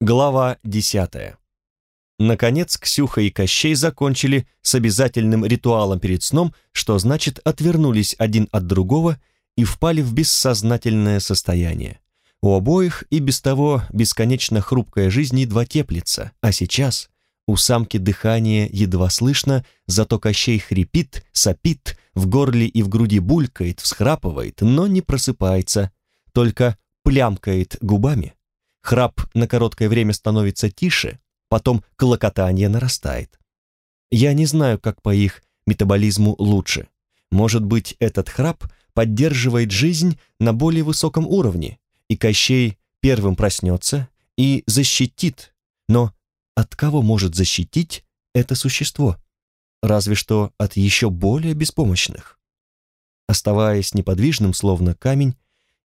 Глава десятая. Наконец, Ксюха и Кощей закончили с обязательным ритуалом перед сном, что значит отвернулись один от другого и впали в бессознательное состояние. У обоих и без того бесконечно хрупкая жизнь едва теплится, а сейчас у самки дыхание едва слышно, зато Кощей хрипит, сопит, в горле и в груди булькает, всхрапывает, но не просыпается, только плямкает губами. Храп на короткое время становится тише, потом клокотание нарастает. Я не знаю, как по их метаболизму лучше. Может быть, этот храп поддерживает жизнь на более высоком уровне, и Кощей первым проснется и защитит, но от кого может защитить это существо? Разве что от еще более беспомощных. Оставаясь неподвижным, словно камень,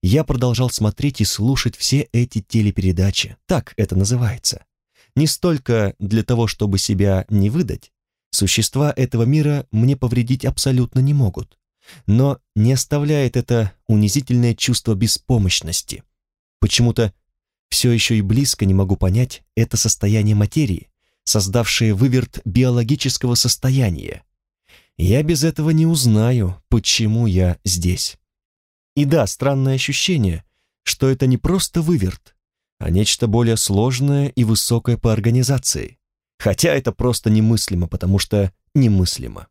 я продолжал смотреть и слушать все эти телепередачи, так это называется. Не столько для того, чтобы себя не выдать, существа этого мира мне повредить абсолютно не могут, но не оставляет это унизительное чувство беспомощности. Почему-то все еще и близко не могу понять это состояние материи, создавшее выверт биологического состояния. Я без этого не узнаю, почему я здесь. И да, странное ощущение, что это не просто выверт, а нечто более сложное и высокое по организации. Хотя это просто немыслимо, потому что немыслимо.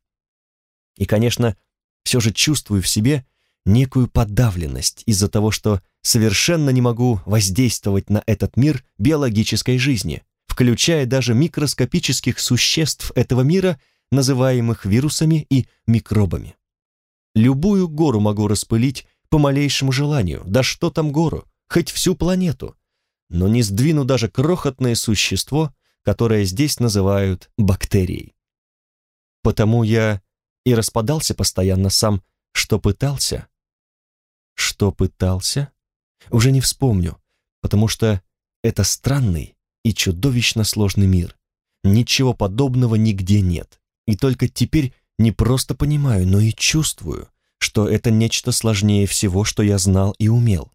И, конечно, все же чувствую в себе некую подавленность из-за того, что совершенно не могу воздействовать на этот мир биологической жизни, включая даже микроскопических существ этого мира, называемых вирусами и микробами. Любую гору могу распылить по малейшему желанию, да что там гору, хоть всю планету, но не сдвину даже крохотное существо, которое здесь называют бактерией. Потому я и распадался постоянно сам, что пытался, что пытался? Уже не вспомню, потому что это странный и чудовищно сложный мир. Ничего подобного нигде нет. И только теперь не просто понимаю, но и чувствую, что это нечто сложнее всего, что я знал и умел.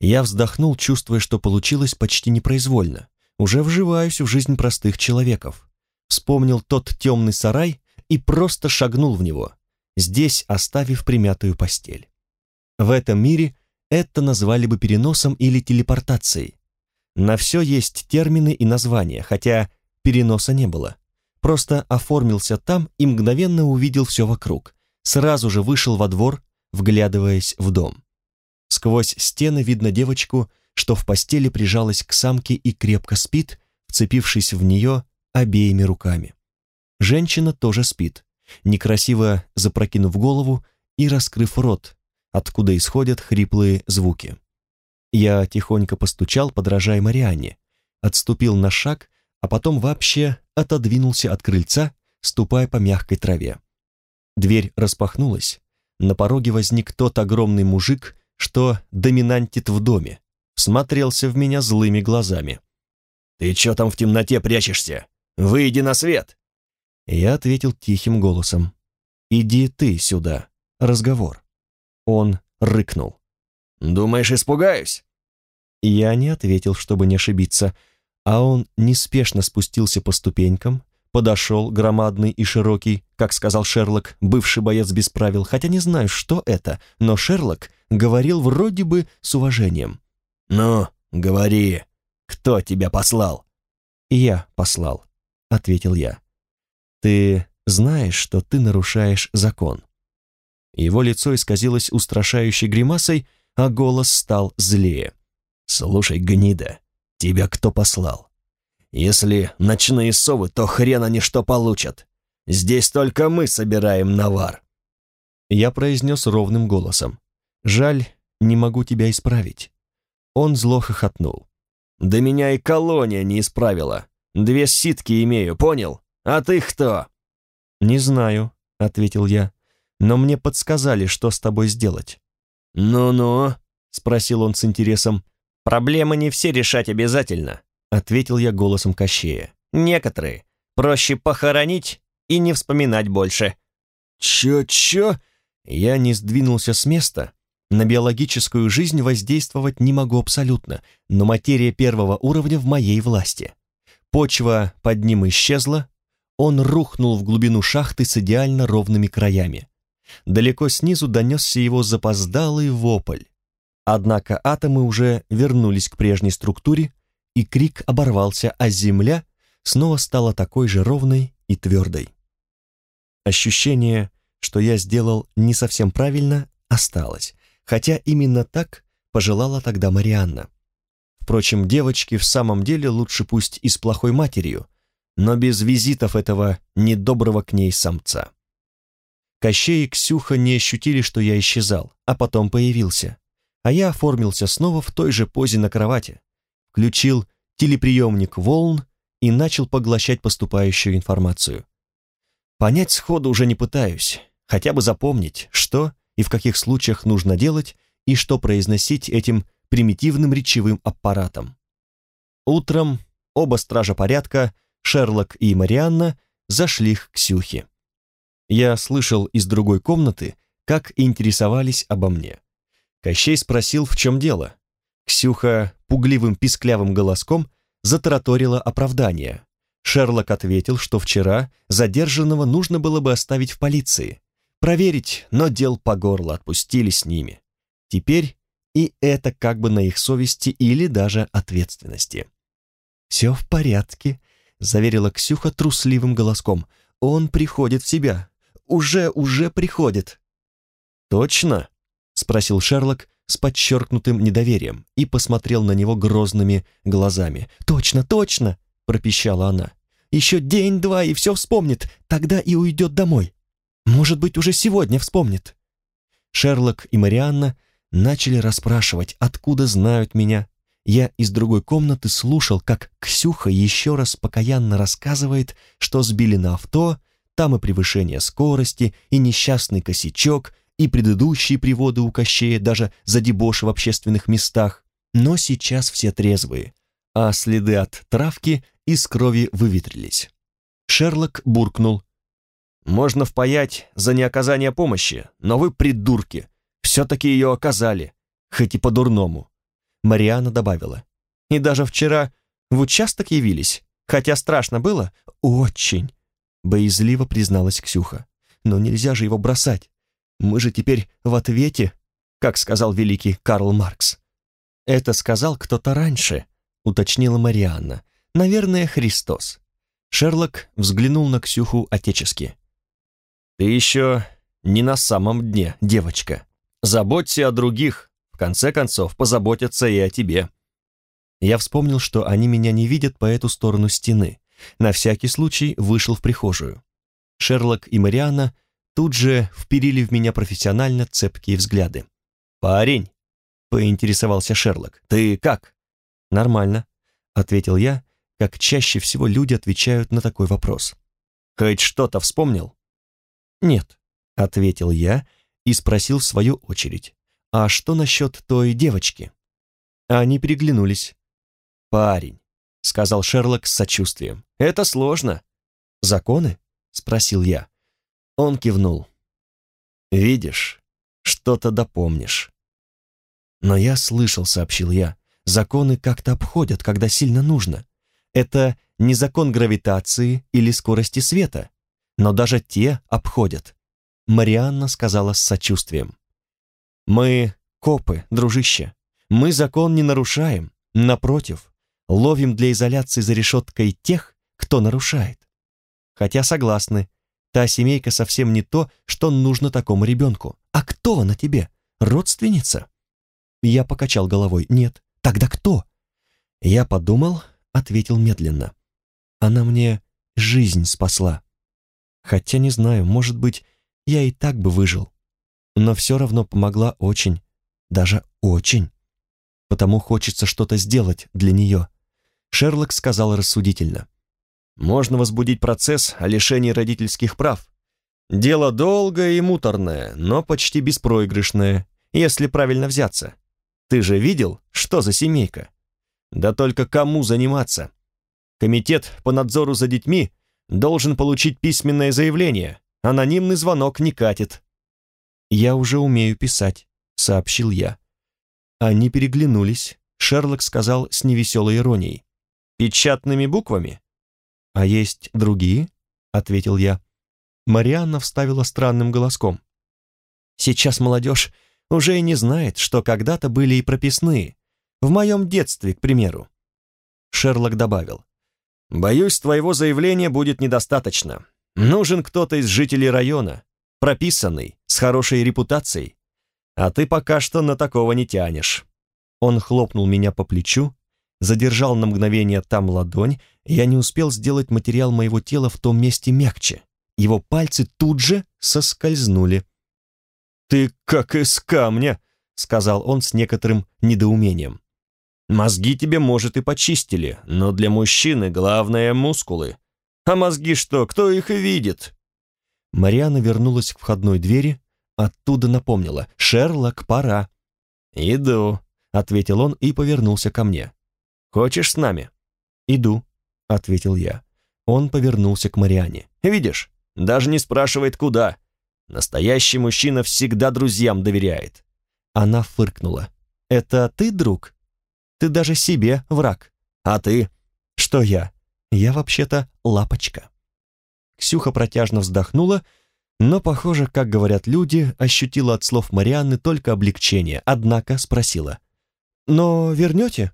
Я вздохнул, чувствуя, что получилось почти непроизвольно. Уже вживаюсь в жизнь простых человеков. Вспомнил тот темный сарай и просто шагнул в него, здесь оставив примятую постель. В этом мире это назвали бы переносом или телепортацией. На все есть термины и названия, хотя переноса не было. Просто оформился там и мгновенно увидел все вокруг. Сразу же вышел во двор, вглядываясь в дом. Сквозь стены видно девочку, что в постели прижалась к самке и крепко спит, вцепившись в нее обеими руками. Женщина тоже спит, некрасиво запрокинув голову и раскрыв рот, откуда исходят хриплые звуки. Я тихонько постучал, подражая Марианне, отступил на шаг, а потом вообще отодвинулся от крыльца, ступая по мягкой траве. Дверь распахнулась, на пороге возник тот огромный мужик, что доминантит в доме, смотрелся в меня злыми глазами. «Ты чё там в темноте прячешься? Выйди на свет!» Я ответил тихим голосом. «Иди ты сюда. Разговор». Он рыкнул. «Думаешь, испугаюсь?» Я не ответил, чтобы не ошибиться, а он неспешно спустился по ступенькам, подошел, громадный и широкий, как сказал Шерлок, бывший боец без правил, хотя не знаю, что это, но Шерлок говорил вроде бы с уважением. «Ну, говори, кто тебя послал?» «Я послал», — ответил я. «Ты знаешь, что ты нарушаешь закон. Его лицо исказилось устрашающей гримасой, а голос стал злее. «Слушай, гнида, тебя кто послал? Если ночные совы, то хрен они что получат. Здесь только мы собираем навар». Я произнес ровным голосом. «Жаль, не могу тебя исправить». Он зло хохотнул. «Да меня и колония не исправила. Две ситки имею, понял? А ты кто?» «Не знаю», — ответил я но мне подсказали, что с тобой сделать». «Ну-ну», — спросил он с интересом. «Проблемы не все решать обязательно», — ответил я голосом Кощея. «Некоторые проще похоронить и не вспоминать больше». «Чё-чё?» Я не сдвинулся с места, На биологическую жизнь воздействовать не могу абсолютно, но материя первого уровня в моей власти. Почва под ним исчезла, он рухнул в глубину шахты с идеально ровными краями. Далеко снизу донесся его запоздалый вопль. Однако атомы уже вернулись к прежней структуре, и крик оборвался, а земля снова стала такой же ровной и твердой. Ощущение, что я сделал не совсем правильно, осталось, хотя именно так пожелала тогда Марианна. Впрочем, девочке в самом деле лучше пусть и с плохой матерью, но без визитов этого недоброго к ней самца. Кощей и Ксюха не ощутили, что я исчезал, а потом появился. А я оформился снова в той же позе на кровати, включил телеприемник волн и начал поглощать поступающую информацию. Понять сходу уже не пытаюсь, хотя бы запомнить, что и в каких случаях нужно делать и что произносить этим примитивным речевым аппаратом. Утром оба стража порядка, Шерлок и Марианна, зашли к Ксюхе. Я слышал из другой комнаты, как интересовались обо мне. Кощей спросил, в чем дело. Ксюха пугливым писклявым голоском затараторила оправдание. Шерлок ответил, что вчера задержанного нужно было бы оставить в полиции. Проверить, но дел по горло отпустили с ними. Теперь и это как бы на их совести или даже ответственности. «Все в порядке», — заверила Ксюха трусливым голоском. «Он приходит в себя. Уже, уже приходит». «Точно?» — спросил Шерлок с подчеркнутым недоверием и посмотрел на него грозными глазами. «Точно, точно!» — пропищала она. «Еще день-два и все вспомнит, тогда и уйдет домой. Может быть, уже сегодня вспомнит». Шерлок и Марианна начали расспрашивать, откуда знают меня. Я из другой комнаты слушал, как Ксюха еще раз покаянно рассказывает, что сбили на авто, там и превышение скорости, и несчастный косячок, и предыдущие приводы у Кощея даже за дебош в общественных местах. Но сейчас все трезвые, а следы от травки из крови выветрились. Шерлок буркнул. «Можно впаять за неоказание помощи, но вы придурки, все-таки ее оказали, хоть и по-дурному. Мариана добавила. И даже вчера в участок явились, хотя страшно было, очень. Боязливо призналась Ксюха. Но нельзя же его бросать. Мы же теперь в ответе, как сказал великий Карл Маркс. Это сказал кто-то раньше, уточнила Марианна. Наверное, Христос. Шерлок взглянул на Ксюху отечески. «Ты еще не на самом дне, девочка. Заботься о других, в конце концов позаботятся и о тебе. Я вспомнил, что они меня не видят по эту сторону стены. На всякий случай вышел в прихожую. Шерлок и Мариана тут же вперили в меня профессионально цепкие взгляды. «Парень», — поинтересовался Шерлок, — «ты как?» «Нормально», — ответил я, как чаще всего люди отвечают на такой вопрос. «Хоть что-то вспомнил?» «Нет», — ответил я, и спросил в свою очередь, «А что насчет той девочки?» Они переглянулись. «Парень», — сказал Шерлок с сочувствием, — «это сложно». «Законы?» — спросил я. Он кивнул. «Видишь, что-то допомнишь». «Но я слышал», — сообщил я, — «законы как-то обходят, когда сильно нужно. Это не закон гравитации или скорости света, но даже те обходят. Марианна сказала с сочувствием. «Мы копы, дружище. Мы закон не нарушаем. Напротив, ловим для изоляции за решеткой тех, кто нарушает. Хотя согласны, та семейка совсем не то, что нужно такому ребенку. А кто она тебе? Родственница?» Я покачал головой. «Нет. Тогда кто?» Я подумал, ответил медленно. «Она мне жизнь спасла. Хотя не знаю, может быть, я и так бы выжил. Но все равно помогла очень, даже очень. Потому хочется что-то сделать для нее. Шерлок сказал рассудительно. Можно возбудить процесс о лишении родительских прав. Дело долгое и муторное, но почти беспроигрышное, если правильно взяться. Ты же видел, что за семейка? Да только кому заниматься? Комитет по надзору за детьми должен получить письменное заявление, Анонимный звонок не катит. «Я уже умею писать», — сообщил я. Они переглянулись. Шерлок сказал с невеселой иронией. «Печатными буквами?» «А есть другие?» — ответил я. Марианна вставила странным голоском. «Сейчас молодежь уже и не знает, что когда-то были и прописные. В моем детстве, к примеру». Шерлок добавил. «Боюсь, твоего заявления будет недостаточно. Нужен кто-то из жителей района, прописанный, с хорошей репутацией. А ты пока что на такого не тянешь». Он хлопнул меня по плечу, задержал на мгновение там ладонь, и я не успел сделать материал моего тела в том месте мягче. Его пальцы тут же соскользнули. «Ты как из камня», — сказал он с некоторым недоумением. «Мозги тебе, может, и почистили, но для мужчины главное — мускулы. А мозги что, кто их видит?» Мариана вернулась к входной двери, оттуда напомнила. «Шерлок, пора». «Иду», — ответил он и повернулся ко мне. «Хочешь с нами?» «Иду», — ответил я. Он повернулся к Мариане. «Видишь, даже не спрашивает, куда. Настоящий мужчина всегда друзьям доверяет». Она фыркнула. «Это ты, друг? Ты даже себе враг. А ты?» «Что я? Я вообще-то лапочка». Ксюха протяжно вздохнула, но, похоже, как говорят люди, ощутила от слов Марианны только облегчение, однако спросила. «Но вернете?»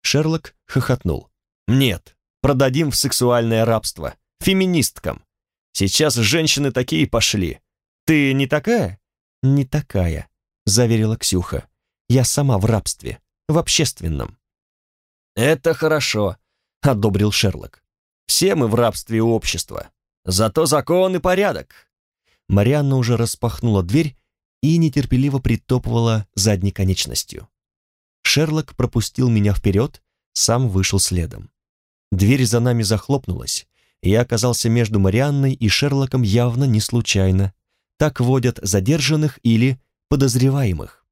Шерлок хохотнул. «Нет, продадим в сексуальное рабство. Феминисткам. Сейчас женщины такие пошли. Ты не такая?» «Не такая», — заверила Ксюха. «Я сама в рабстве, в общественном». «Это хорошо», — одобрил Шерлок. «Все мы в рабстве общества. Зато закон и порядок». Марианна уже распахнула дверь и нетерпеливо притопывала задней конечностью. Шерлок пропустил меня вперед, сам вышел следом. Дверь за нами захлопнулась, и я оказался между Марианной и Шерлоком явно не случайно. Так водят задержанных или подозреваемых.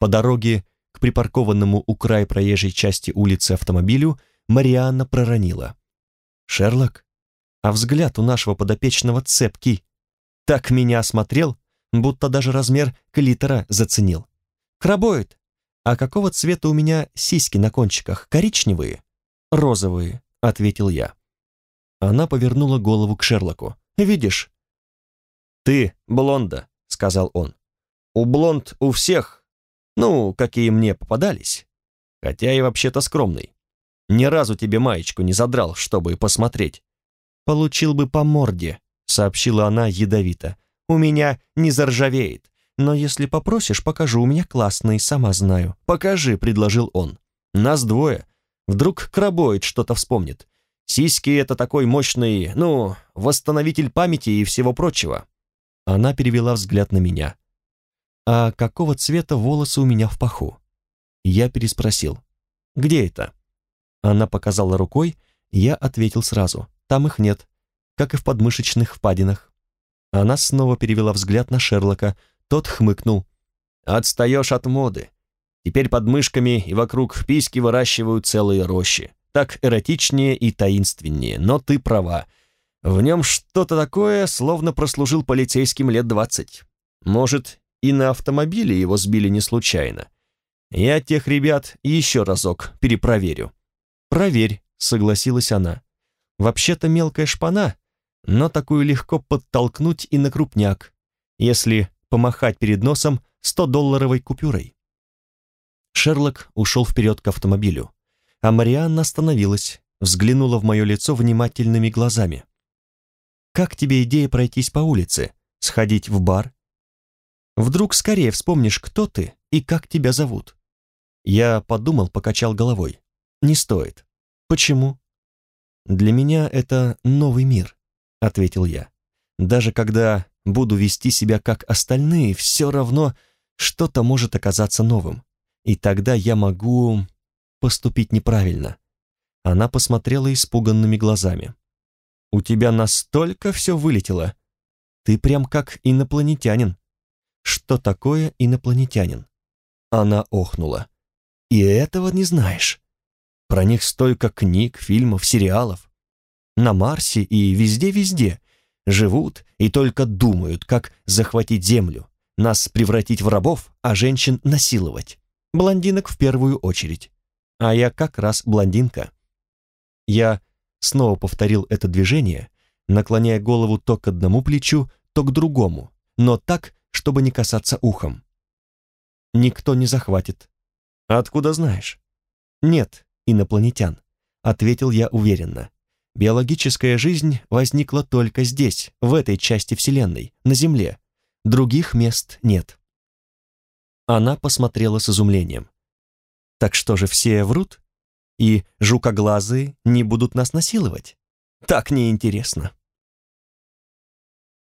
По дороге к припаркованному у края проезжей части улицы автомобилю Марианна проронила. «Шерлок, а взгляд у нашего подопечного цепкий. Так меня осмотрел, будто даже размер клитора заценил. Крабоид, а какого цвета у меня сиськи на кончиках? Коричневые? Розовые, ответил я. Она повернула голову к Шерлоку. «Видишь?» «Ты блонда», — сказал он. «У блонд у всех, ну, какие мне попадались. Хотя и вообще-то скромный. Ни разу тебе маечку не задрал, чтобы посмотреть. «Получил бы по морде», — сообщила она ядовито. «У меня не заржавеет. Но если попросишь, покажу, у меня классный, сама знаю». «Покажи», — предложил он. «Нас двое. Вдруг крабоид что-то вспомнит. Сиськи — это такой мощный, ну, восстановитель памяти и всего прочего». Она перевела взгляд на меня. «А какого цвета волосы у меня в паху?» Я переспросил. «Где это?» Она показала рукой, я ответил сразу. Там их нет, как и в подмышечных впадинах. Она снова перевела взгляд на Шерлока. Тот хмыкнул. «Отстаешь от моды. Теперь под мышками и вокруг письки выращивают целые рощи. Так эротичнее и таинственнее, но ты права. В нем что-то такое, словно прослужил полицейским лет двадцать. Может, и на автомобиле его сбили не случайно. Я тех ребят еще разок перепроверю». «Проверь», — согласилась она. Вообще-то мелкая шпана, но такую легко подтолкнуть и на крупняк, если помахать перед носом 100-долларовой купюрой. Шерлок ушел вперед к автомобилю, а Марианна остановилась, взглянула в мое лицо внимательными глазами. «Как тебе идея пройтись по улице? Сходить в бар? Вдруг скорее вспомнишь, кто ты и как тебя зовут?» Я подумал, покачал головой. «Не стоит. Почему?» «Для меня это новый мир», — ответил я. «Даже когда буду вести себя как остальные, все равно что-то может оказаться новым. И тогда я могу поступить неправильно». Она посмотрела испуганными глазами. «У тебя настолько все вылетело. Ты прям как инопланетянин». «Что такое инопланетянин?» Она охнула. «И этого не знаешь?» Про них столько книг, фильмов, сериалов. На Марсе и везде-везде живут и только думают, как захватить Землю, нас превратить в рабов, а женщин насиловать. Блондинок в первую очередь. А я как раз блондинка. Я снова повторил это движение, наклоняя голову то к одному плечу, то к другому, но так, чтобы не касаться ухом. Никто не захватит. Откуда знаешь? Нет, инопланетян, ответил я уверенно. Биологическая жизнь возникла только здесь, в этой части Вселенной, на Земле. Других мест нет. Она посмотрела с изумлением. Так что же все врут? И жукоглазые не будут нас насиловать? Так неинтересно.